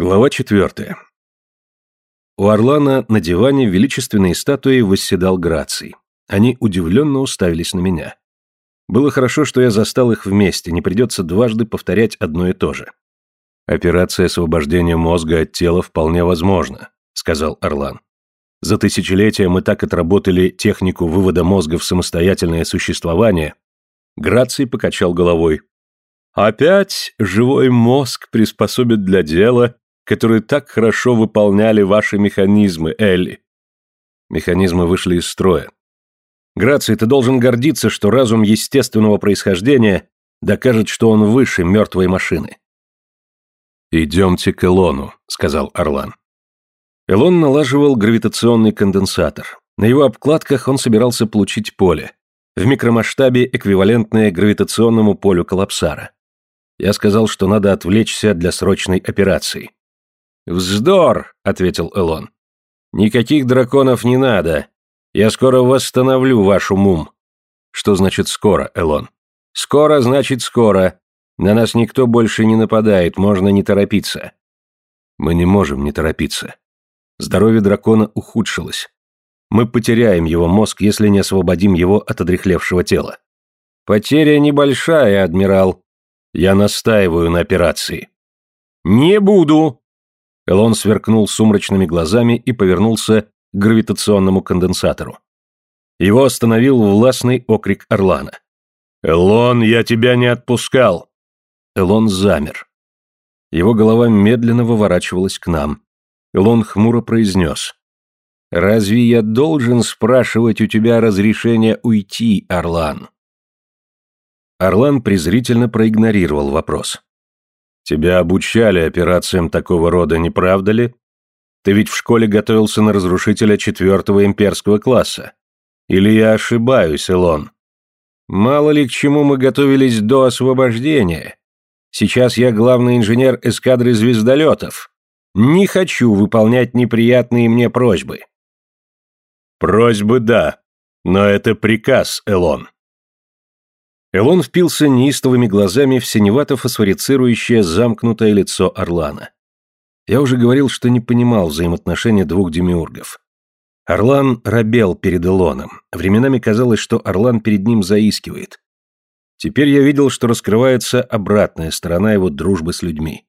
Глава четвертая. У Орлана на диване величественной статуей восседал Граций. Они удивленно уставились на меня. Было хорошо, что я застал их вместе, не придется дважды повторять одно и то же. «Операция освобождения мозга от тела вполне возможна», — сказал Орлан. «За тысячелетия мы так отработали технику вывода мозга в самостоятельное существование». Граций покачал головой. «Опять живой мозг приспособит для дела, которые так хорошо выполняли ваши механизмы, Элли. Механизмы вышли из строя. Граций, ты должен гордиться, что разум естественного происхождения докажет, что он выше мертвой машины. «Идемте к Элону», — сказал Орлан. Элон налаживал гравитационный конденсатор. На его обкладках он собирался получить поле, в микромасштабе эквивалентное гравитационному полю коллапсара. Я сказал, что надо отвлечься для срочной операции. «Вздор!» — ответил Элон. «Никаких драконов не надо. Я скоро восстановлю вашу мум». «Что значит скоро, Элон?» «Скоро значит скоро. На нас никто больше не нападает, можно не торопиться». «Мы не можем не торопиться. Здоровье дракона ухудшилось. Мы потеряем его мозг, если не освободим его от одрехлевшего тела». «Потеря небольшая, адмирал. Я настаиваю на операции». «Не буду!» Элон сверкнул сумрачными глазами и повернулся к гравитационному конденсатору. Его остановил властный окрик Орлана. «Элон, я тебя не отпускал!» Элон замер. Его голова медленно выворачивалась к нам. Элон хмуро произнес. «Разве я должен спрашивать у тебя разрешение уйти, Орлан?» Орлан презрительно проигнорировал вопрос. Тебя обучали операциям такого рода, не правда ли? Ты ведь в школе готовился на разрушителя четвертого имперского класса. Или я ошибаюсь, Элон? Мало ли к чему мы готовились до освобождения. Сейчас я главный инженер эскадры звездолетов. Не хочу выполнять неприятные мне просьбы. Просьбы да, но это приказ, Элон. Элон впился неистовыми глазами в синевато-фосфорицирующее замкнутое лицо Орлана. Я уже говорил, что не понимал взаимоотношения двух демиургов. Орлан робел перед Элоном. Временами казалось, что Орлан перед ним заискивает. Теперь я видел, что раскрывается обратная сторона его дружбы с людьми.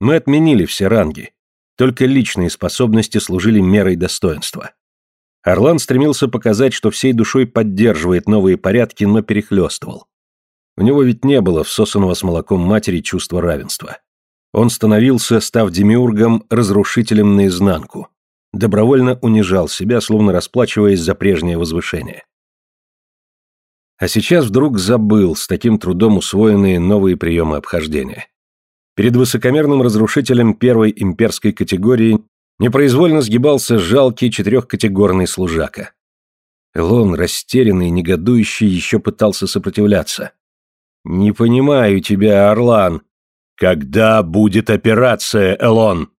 Мы отменили все ранги. Только личные способности служили мерой достоинства. Орлан стремился показать, что всей душой поддерживает новые порядки, но перехлестывал. У него ведь не было всосанного с молоком матери чувства равенства. Он становился, став демиургом, разрушителем наизнанку. Добровольно унижал себя, словно расплачиваясь за прежнее возвышение. А сейчас вдруг забыл с таким трудом усвоенные новые приемы обхождения. Перед высокомерным разрушителем первой имперской категории непроизвольно сгибался жалкий четырехкатегорный служака. Элон, растерянный, негодующий, еще пытался сопротивляться. «Не понимаю тебя, Орлан. Когда будет операция, Элон?»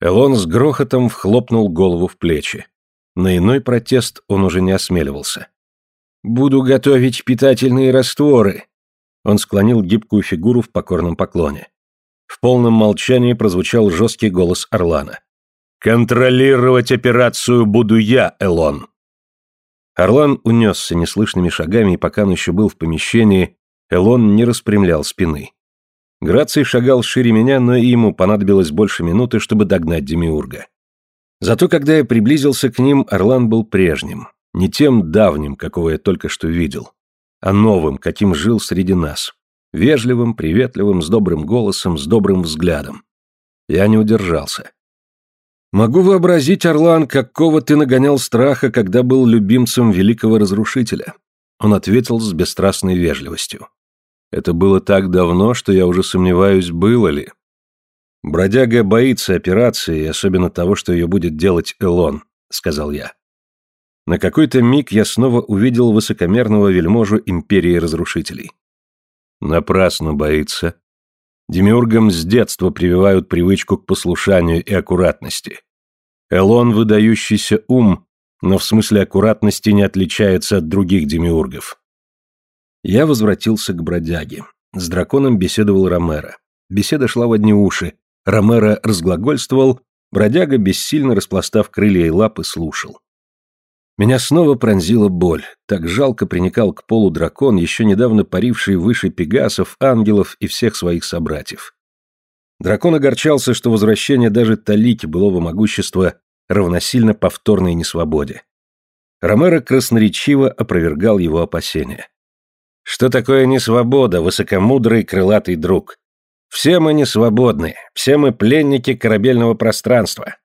Элон с грохотом вхлопнул голову в плечи. На иной протест он уже не осмеливался. «Буду готовить питательные растворы». Он склонил гибкую фигуру в покорном поклоне. В полном молчании прозвучал жесткий голос Орлана. «Контролировать операцию буду я, Элон!» Орлан унесся неслышными шагами, пока он еще был в помещении, Элон не распрямлял спины. Граций шагал шире меня, но и ему понадобилось больше минуты, чтобы догнать Демиурга. Зато когда я приблизился к ним, Орлан был прежним, не тем давним, какого я только что видел, а новым, каким жил среди нас. Вежливым, приветливым, с добрым голосом, с добрым взглядом. Я не удержался. Могу вообразить, Орлан, какого ты нагонял страха, когда был любимцем великого разрушителя. Он ответил с бесстрастной вежливостью. Это было так давно, что я уже сомневаюсь, было ли. Бродяга боится операции, особенно того, что ее будет делать Элон, сказал я. На какой-то миг я снова увидел высокомерного вельможу империи разрушителей. Напрасно боится. Демиургам с детства прививают привычку к послушанию и аккуратности. Элон выдающийся ум, но в смысле аккуратности не отличается от других демиургов. Я возвратился к бродяге. С драконом беседовал Ромеро. Беседа шла в одни уши, Ромеро разглагольствовал, бродяга, бессильно распластав крылья и лапы, слушал. Меня снова пронзила боль. Так жалко приникал к полу дракон, еще недавно паривший выше пегасов, ангелов и всех своих собратьев. Дракон огорчался, что возвращение даже талики былого могущества равносильно повторной несвободе. Ромеро красноречиво опровергал его опасения. «Что такое несвобода, высокомудрый крылатый друг? Все мы не свободны, все мы пленники корабельного пространства.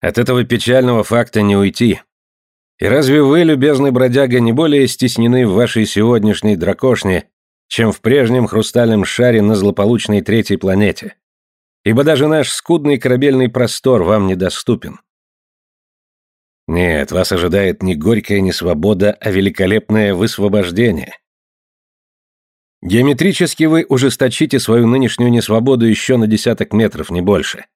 От этого печального факта не уйти. И разве вы, любезный бродяга, не более стеснены в вашей сегодняшней дракошне, чем в прежнем хрустальном шаре на злополучной третьей планете? Ибо даже наш скудный корабельный простор вам недоступен. Нет, вас ожидает не горькая несвобода, а великолепное высвобождение. Геометрически вы ужесточите свою нынешнюю несвободу еще на десяток метров, не больше.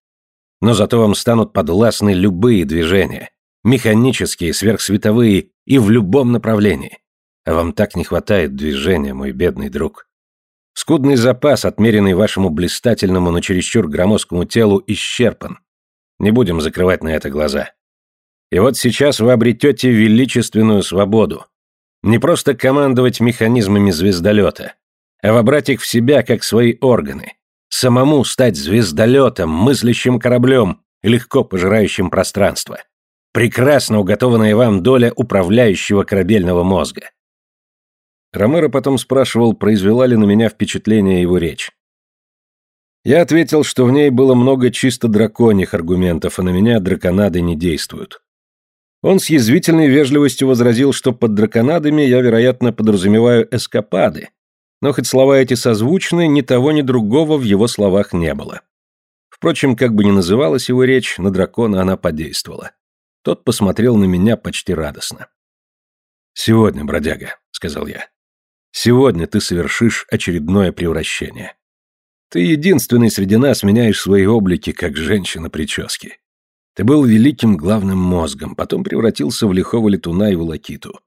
Но зато вам станут подвластны любые движения, механические, сверхсветовые и в любом направлении. А вам так не хватает движения, мой бедный друг. Скудный запас, отмеренный вашему блистательному, но чересчур громоздкому телу, исчерпан. Не будем закрывать на это глаза. И вот сейчас вы обретете величественную свободу. Не просто командовать механизмами звездолета, а вобрать их в себя как свои органы. Самому стать звездолетом, мыслящим кораблем, легко пожирающим пространство. Прекрасно уготованная вам доля управляющего корабельного мозга. Ромеро потом спрашивал, произвела ли на меня впечатление его речь. Я ответил, что в ней было много чисто драконьих аргументов, а на меня драконады не действуют. Он с язвительной вежливостью возразил, что под драконадами я, вероятно, подразумеваю эскапады, но хоть слова эти созвучны, ни того, ни другого в его словах не было. Впрочем, как бы ни называлась его речь, на дракона она подействовала. Тот посмотрел на меня почти радостно. «Сегодня, бродяга», — сказал я. «Сегодня ты совершишь очередное превращение. Ты единственный среди нас меняешь свои облики, как женщина прически. Ты был великим главным мозгом, потом превратился в лихого летуна и волокиту.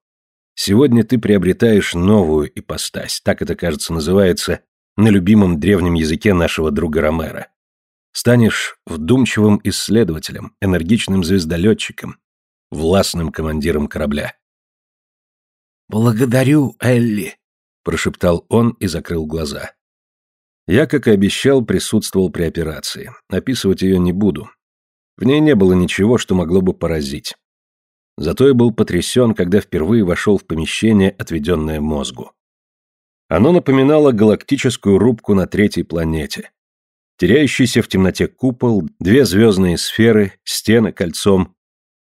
Сегодня ты приобретаешь новую ипостась, так это, кажется, называется на любимом древнем языке нашего друга Ромера. Станешь вдумчивым исследователем, энергичным звездолетчиком, властным командиром корабля. «Благодарю, Элли», — прошептал он и закрыл глаза. Я, как и обещал, присутствовал при операции. Описывать ее не буду. В ней не было ничего, что могло бы поразить. Зато я был потрясен, когда впервые вошел в помещение, отведенное мозгу. Оно напоминало галактическую рубку на третьей планете. Теряющийся в темноте купол, две звездные сферы, стены кольцом,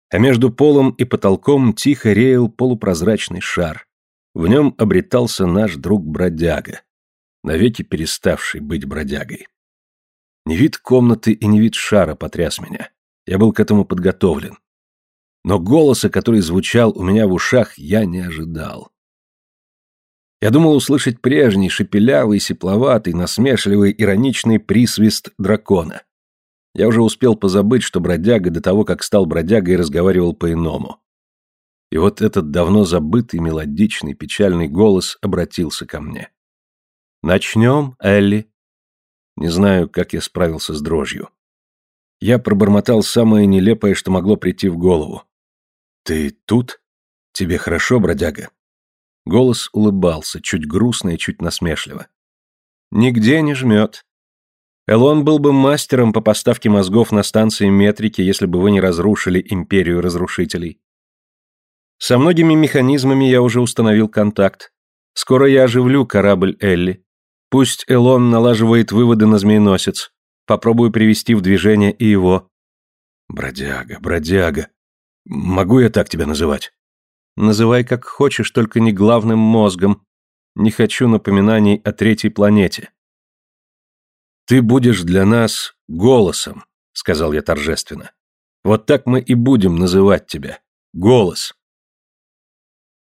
а между полом и потолком тихо реял полупрозрачный шар. В нем обретался наш друг-бродяга, навеки переставший быть бродягой. Не вид комнаты и не вид шара потряс меня. Я был к этому подготовлен но голоса, который звучал у меня в ушах, я не ожидал. Я думал услышать прежний, шепелявый, сепловатый, насмешливый, ироничный присвист дракона. Я уже успел позабыть, что бродяга до того, как стал бродягой, разговаривал по-иному. И вот этот давно забытый, мелодичный, печальный голос обратился ко мне. «Начнем, Элли?» Не знаю, как я справился с дрожью. Я пробормотал самое нелепое, что могло прийти в голову. «Ты тут? Тебе хорошо, бродяга?» Голос улыбался, чуть грустно и чуть насмешливо. «Нигде не жмет. Элон был бы мастером по поставке мозгов на станции метрики, если бы вы не разрушили империю разрушителей. Со многими механизмами я уже установил контакт. Скоро я оживлю корабль Элли. Пусть Элон налаживает выводы на змееносец. Попробую привести в движение и его». «Бродяга, бродяга», Могу я так тебя называть? Называй как хочешь, только не главным мозгом. Не хочу напоминаний о третьей планете. Ты будешь для нас голосом, сказал я торжественно. Вот так мы и будем называть тебя. Голос.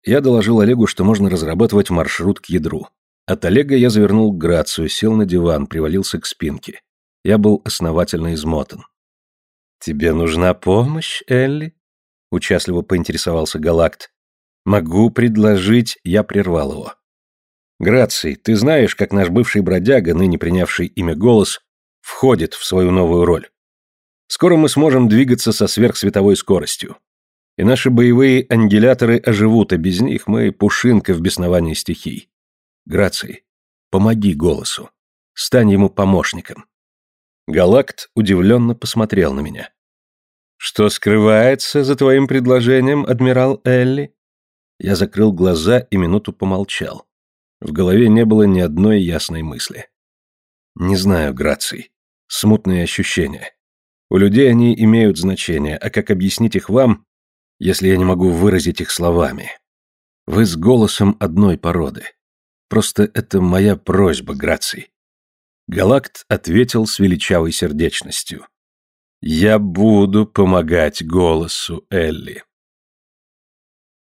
Я доложил Олегу, что можно разрабатывать маршрут к ядру. От Олега я завернул к Грацию, сел на диван, привалился к спинке. Я был основательно измотан. «Тебе нужна помощь, Элли?» Участливо поинтересовался Галакт. «Могу предложить...» Я прервал его. «Граций, ты знаешь, как наш бывший бродяга, ныне принявший имя Голос, входит в свою новую роль. Скоро мы сможем двигаться со сверхсветовой скоростью. И наши боевые ангеляторы оживут, а без них мы пушинка в бесновании стихий. Граций, помоги голосу. Стань ему помощником. Галакт удивленно посмотрел на меня. «Что скрывается за твоим предложением, адмирал Элли?» Я закрыл глаза и минуту помолчал. В голове не было ни одной ясной мысли. «Не знаю, Граций. Смутные ощущения. У людей они имеют значение, а как объяснить их вам, если я не могу выразить их словами? Вы с голосом одной породы. Просто это моя просьба, Граций. Галакт ответил с величавой сердечностью. «Я буду помогать голосу Элли».